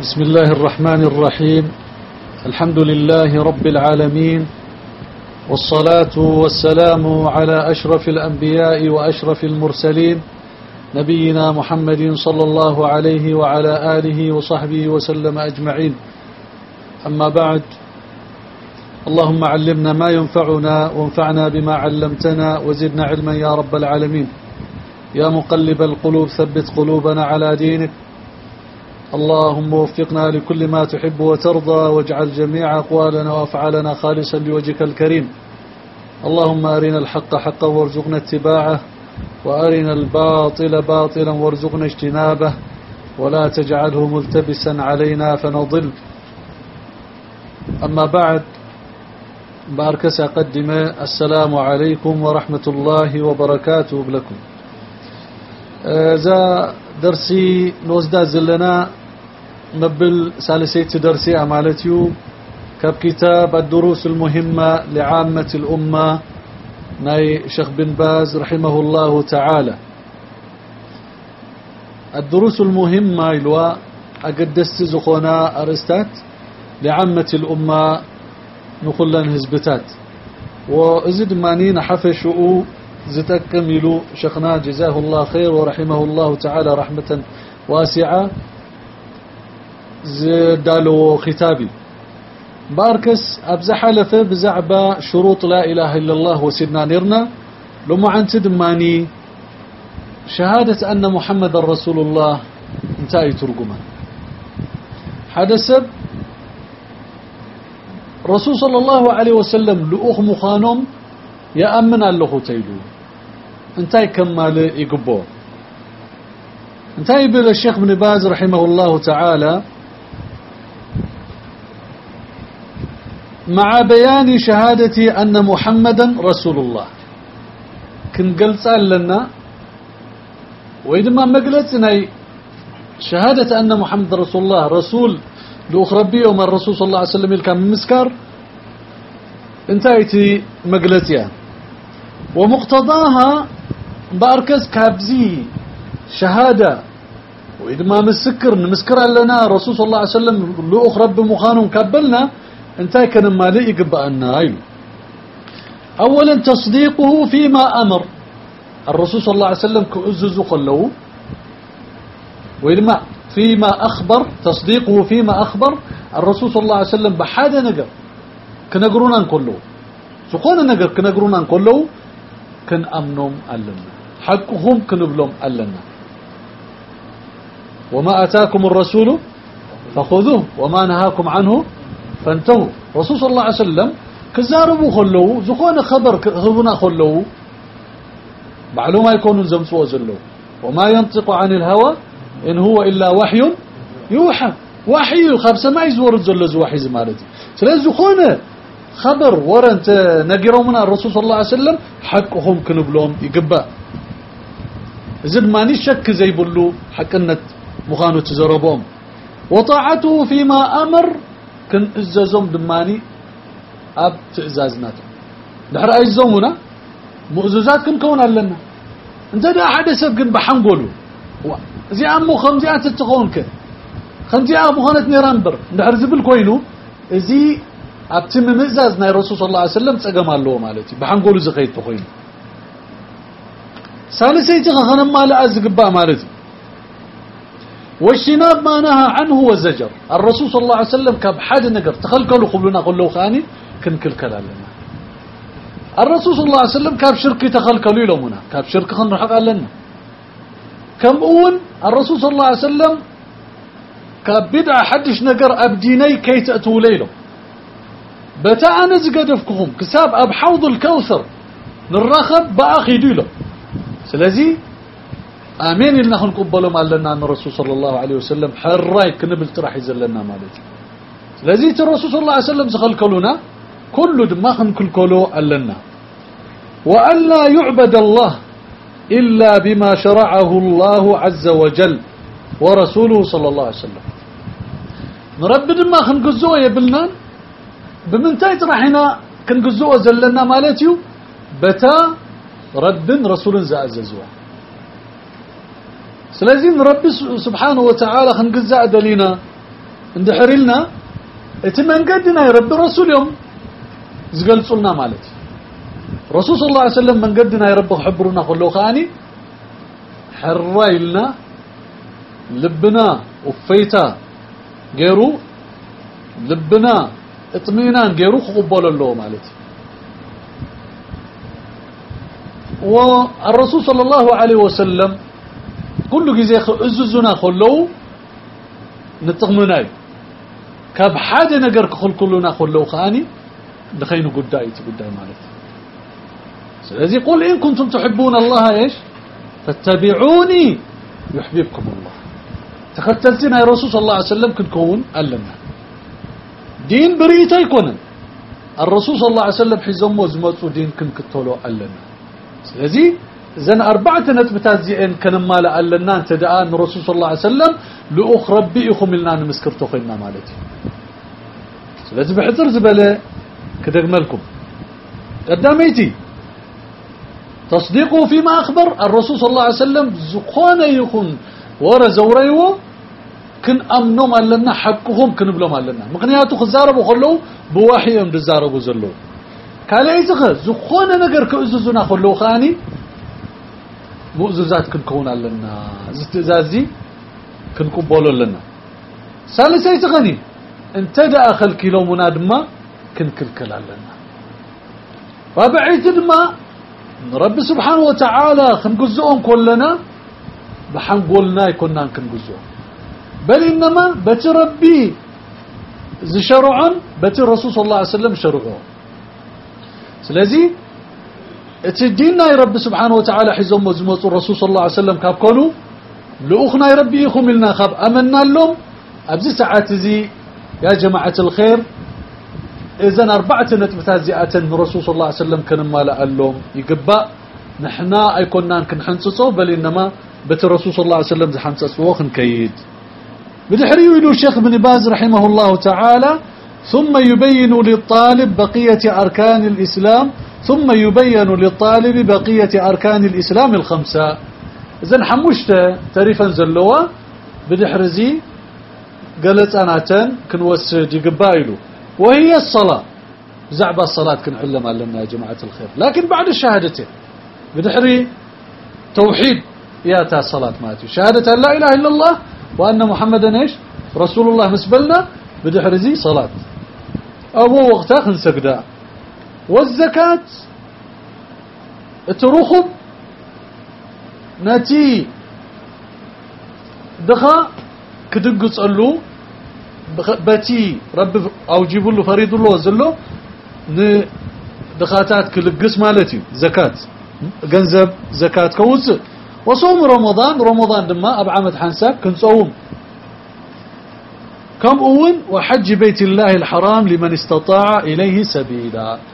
بسم الله الرحمن الرحيم. الحمد لله رب العالمين. والصلاة والسلام على أشرف الأنبياء وأشرف المرسلين. نبينا محمد صلى الله عليه وعلى آله وصحبه وسلم أجمعين. أما بعد اللهم علمنا ما ينفعنا وانفعنا بما علمتنا وزدنا علما يا رب العالمين. يا مقلب القلوب ثبت قلوبنا على دينك. اللهم وفقنا لكل ما تحب وترضى واجعل جميع أقوالنا وأفعالنا خالصا لوجهك الكريم. اللهم أرنا الحق حقا وارزقنا اتباعه وأرنا الباطل باطلا وارزقنا اجتنابه ولا تجعله ملتبسا علينا فنضل. أما بعد باركس أقدم السلام عليكم ورحمة الله وبركاته لكم. ذا درسي نوزدا زلنا مبل سالسيت درسي أمالتيو كاب كتاب الدروس المهمة لعامة الأمة ناي شيخ بن باز رحمه الله تعالى. الدروس المهمة يلوا أقدست زخونا أرستات لعامة الأمة نخلن هزبتات. وإزد مانين حفشؤوا زتكم يلو شيخنا جزاه الله خير ورحمه الله تعالى رحمة واسعة. زدالو ختابي. باركس أبزا حلفة بزعبة شروط لا إله إلا الله وسيدنا نيرنا. لما عن تدماني شهادة أن محمد رسول الله انتهي ترجمة. حدث رسول صلى الله عليه وسلم لأخ مخانم يأمن الله تيلو. انتهي كمال يقبو انتهي بالشيخ ابن باز رحمه الله تعالى مع بيان شهادة أن محمدا رسول الله. كن قلت لنا وإذا مقلتنا شهادة أن محمد رسول الله رسول لأخربي وما الرسول صلى الله عليه وسلم كان مسكر. انتهيتي مقلتيا. ومقتضاها بأركز كابزي شهادة. وإذا ما مسكر نمسكر لنا رسول صلى الله عليه وسلم لأخرب مخانهم كبلنا انتهي كان مالي يقبأنا أيضا أولا تصديقه فيما أمر. الرسول صلى الله عليه وسلم كأزز خلوه وإنما فيما أخبر تصديقه فيما أخبر الرسول صلى الله عليه وسلم بحاجة نقر. كنقرونا نقوله سقونا نقر كنقرونا نقوله كن أمنهم ألنا. حقهم كنبلهم ألنا. وما أتاكم الرسول فخذوه. وما نهاكم عنه فانتهوا. رسول صلى الله عليه وسلم كزاربوا خلوه زخونا خبر خبنا خلوه معلومة يكونوا زمسوا زلوا وما ينطق عن الهوى إن هو إلا وحي يوحى. وحي خاب سماء يزور الزلز وحي زمالتي سلازو خونه خبر ورنت نقروا من الرسول صلى الله عليه وسلم حقهم كنبلهم يقبا. زد ماني شك زي بلو حقنت مخانو تزربهم. وطاعته فيما أمر كن إزازهم دماني أب تئزازناته دحر أيزومنا مؤززات كن كون لنا انت دا حدا سب كن بحنقولو زي أمو خمزيات تتخونك خمزيات مخانت نيرانبر دحر زبل كوينو. زي أبتم مئزاز ناي رسول صلى الله عليه وسلم تقام الله مالتي بحنقولو زخيت تخوين ثالثيتي خنم مال أزقبا مالتي واجتناب ما نهى عنه وزجر الرسول صلى الله عليه وسلم كاب حد نقر تخلكلوا قبلنا قلوا خاني كن كل كلام لنا. الرسول صلى الله عليه وسلم كاب شركي تخلكلوا لهمنا كاب شرك خن حق لنا. كم أول الرسول صلى الله عليه وسلم كاب بدع حدش نقر أبديني كي تأتوا ليلة. بتا أنا زقدفكم كساب أب حوض الكوثر نرخب بأخي ديلة. سلازي آمين. إلنا نقبلهم لنا أن الرسول صلى الله عليه وسلم حراي كنبل تراح يزلنا مالتي لذيت الرسول صلى الله عليه وسلم زخل كلنا كل دماغن كل كلو ألنا وأن لا يعبد الله إلا بما شرعه الله عز وجل ورسوله صلى الله عليه وسلم. نرب دماغن قزوه يبلنا بمنتهي راحنا كنقزوه زلنا مالتيو بتا رب رسول زأززوه سلازم ربي سبحانه وتعالى خنقزاء دلينا. اندحر لنا اتمنقدنا يرب رسول يوم. زقلصلنا مالتي. رسول صلى الله عليه وسلم من قدنا يرب حبرنا كله خاني. حرا لنا لبنا وفيتا. غيرو لبنا. اطمئنان. غيرو قبول الله مالتي. والرسول صلى الله عليه وسلم كل جزء أززنا خلو نتغمناي. كاب حاجة نجر كل كلنا خلو خاني دخينو قداي تقداي مالتي. سلذي قل إن كنتم تحبون الله إيش؟ فاتبعوني يحببكم الله. تختلتنا يا رسول الله عليه وسلم كنكون ألنا. دين بريتا يكون. الرسول صلى الله عليه وسلم حزم وزمتو دين كن كتولو ألنا. سلذي زن أربعة نتبتات زيئن كنما لألنا أنت دعان الرسول صلى الله عليه وسلم لأخ ربئكم لنا نمسكرتو خينا مالتي سلذي بحضر زبالة كدقملكم قداميتي تصديقه فيما أخبر الرسول صلى الله عليه وسلم زقونا يخون ورا زوريو كن أمنهم لنا حقهم كن بلوم لنا مقنياتو خزاربو خلو بواحيهم دزاربو زلو كالعيزخ زخونا نقر كأززنا خلو خاني مؤززات كن كون لنا زتزازي كن قبولو لنا. سالسي تغني انت دا أخل كيلو منادما كن كلكل لنا رابعي تدما رب سبحانه وتعالى خنقزؤهم كلنا بحنقولنا يكوننا كنقزؤهم بل إنما بت ربي شرعا بت الرسول صلى الله عليه وسلم شرعه. سلازي اتدينا يا رب سبحانه وتعالى حزم وزمص الرسول صلى الله عليه وسلم كاب كانوا لأخنا يا ربي يخم لنا خاب أمنا لهم أبزي ساعات زي يا جماعة الخير إذن أربعة نتبتات زيئة الرسول صلى الله عليه وسلم كان ما لألهم يقبأ نحنا أيكونا كنحنصصه بل إنما بت الرسول صلى الله عليه وسلم زي حنصصه كيد بدحري يقول الشيخ ابن باز رحمه الله تعالى ثم يبين للطالب بقية أركان الإسلام ثم يبين للطالب بقية أركان الإسلام الخمسة. إذن حمشت تاريفا زلوا بدحرزي قالت أنا تن كنوسد يقبايلو. وهي الصلاة. زعب الصلاة كن علم لنا يا جماعة الخير. لكن بعد الشهادتين بدحري توحيد ياتا الصلاة ماتي. شهادة لا إله إلا الله وأن محمدا إيش؟ رسول الله مسبلنا بدحرزي صلاة. أبو وقتها خنسقدا والزكاة. تروخب نتي. دخا. كدقص له بتي. رب أو جيبوا له فريد له وزله دخاتات كلقس مالتي. زكاة. جنزب زكاة كوز. وصوم رمضان. رمضان دما أب عمد حنساب كنصوم. كم أون؟ وحج بيت الله الحرام لمن استطاع إليه سبيلا.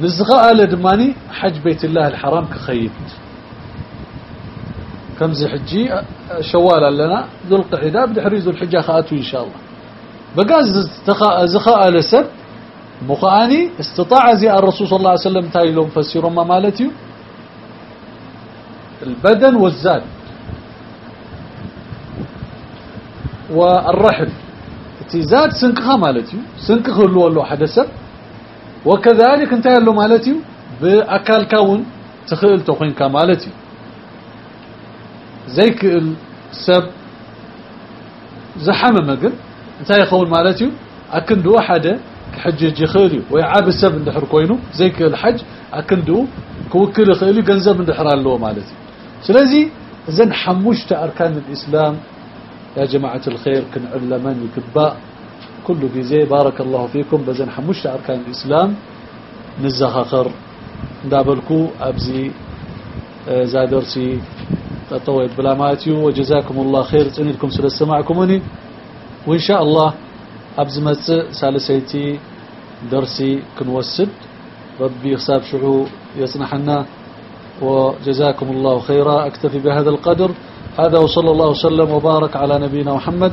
نزغاء لدماني حج بيت الله الحرام كخيب كم زي حجي؟ شوال لنا ذو القعدة بدحري ذو الحجة خاتو إن شاء الله. بقاز زخاء لسب مخاني استطاع زي الرسول صلى الله عليه وسلم تاي لهم فسيروا ما مالتي البدن والزاد. والرحل زاد سنكها مالتي سنكه اللي له حدث وكذلك انت له مالتي بأكال كون تخيل تخين كمالتي زيك السب زحمة مقل انت يخول مالتي اكندو حدا كحجج يخيلي ويعاب السب اندحر كوينو زيك الحج اكندو كوكل يخيلي جنزب اندحر له مالتي. سلازي زن حموشت أركان الإسلام يا جماعة الخير كن علمان يكباء كل جزي بارك الله فيكم. بزن حموشت أركان الإسلام. نزخخر دابلكو أبزي زادرسي تطويت بلاماتيو وجزاكم الله خير. تعنيلكم سل السماعكموني. وإن شاء الله أبز متس سالسيتي درسي كنوسد. ربي حساب شعو يصنحنا. وجزاكم الله خيرا. أكتفي بهذا القدر. هذا وصلى الله وسلم وبارك على نبينا محمد.